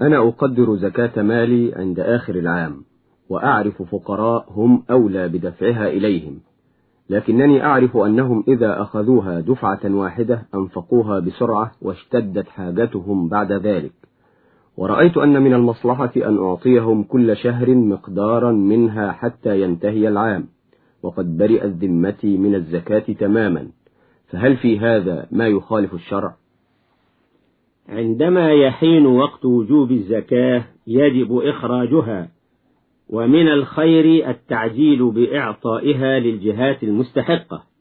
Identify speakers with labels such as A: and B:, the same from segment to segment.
A: أنا أقدر زكاة مالي عند آخر العام وأعرف فقراء هم أولى بدفعها إليهم لكنني أعرف أنهم إذا أخذوها دفعة واحدة أنفقوها بسرعة واشتدت حاجتهم بعد ذلك. ورأيت أن من المصلحة أن أعطيهم كل شهر مقدارا منها حتى ينتهي العام وقد برئت ذمتي من الزكاة تماما فهل في هذا ما يخالف الشرع؟
B: عندما يحين وقت وجوب الزكاة يجب إخراجها ومن الخير التعجيل بإعطائها للجهات المستحقة.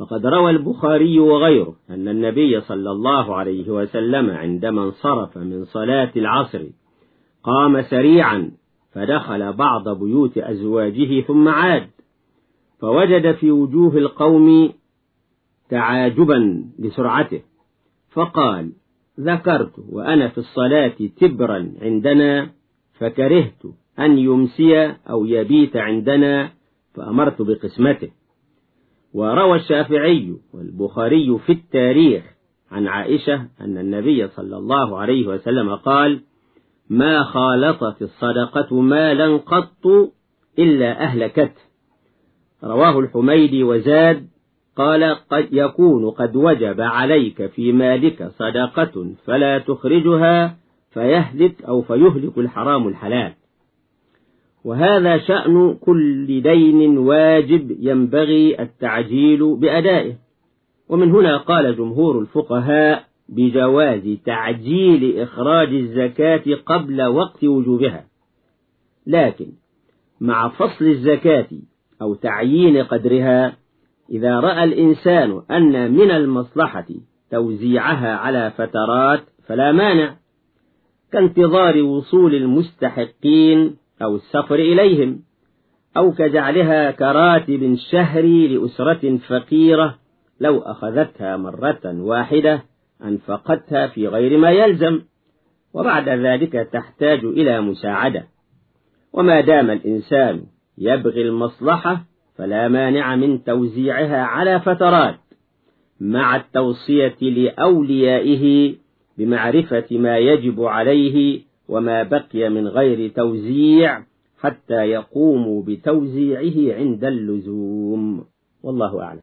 B: فقد روى البخاري وغيره أن النبي صلى الله عليه وسلم عندما انصرف من صلاة العصر قام سريعا فدخل بعض بيوت أزواجه ثم عاد فوجد في وجوه القوم تعاجبا لسرعته فقال ذكرت وأنا في الصلاة تبرا عندنا فكرهت أن يمسي أو يبيت عندنا فأمرت بقسمته. وروى الشافعي والبخاري في التاريخ عن عائشة أن النبي صلى الله عليه وسلم قال ما خالطت الصدقة مالا قط إلا أهلكته رواه الحميدي وزاد قال قد يكون قد وجب عليك في مالك صدقة فلا تخرجها فيهلك أو فيهلك الحرام الحلال. وهذا شأن كل دين واجب ينبغي التعجيل بأدائه. ومن هنا قال جمهور الفقهاء بجواز تعجيل إخراج الزكاة قبل وقت وجوبها. لكن مع فصل الزكاة أو تعيين قدرها إذا رأى الإنسان أن من المصلحة توزيعها على فترات فلا مانع كانتظار وصول المستحقين أو السفر إليهم أو كجعلها كراتب شهري لأسرة فقيرة لو أخذتها مرة واحدة أنفقتها في غير ما يلزم وبعد ذلك تحتاج إلى مساعدة. وما دام الإنسان يبغي المصلحة فلا مانع من توزيعها على فترات مع التوصية لأوليائه بمعرفة ما يجب عليه وما بقي من غير توزيع حتى يقوموا بتوزيعه عند اللزوم. والله أعلم.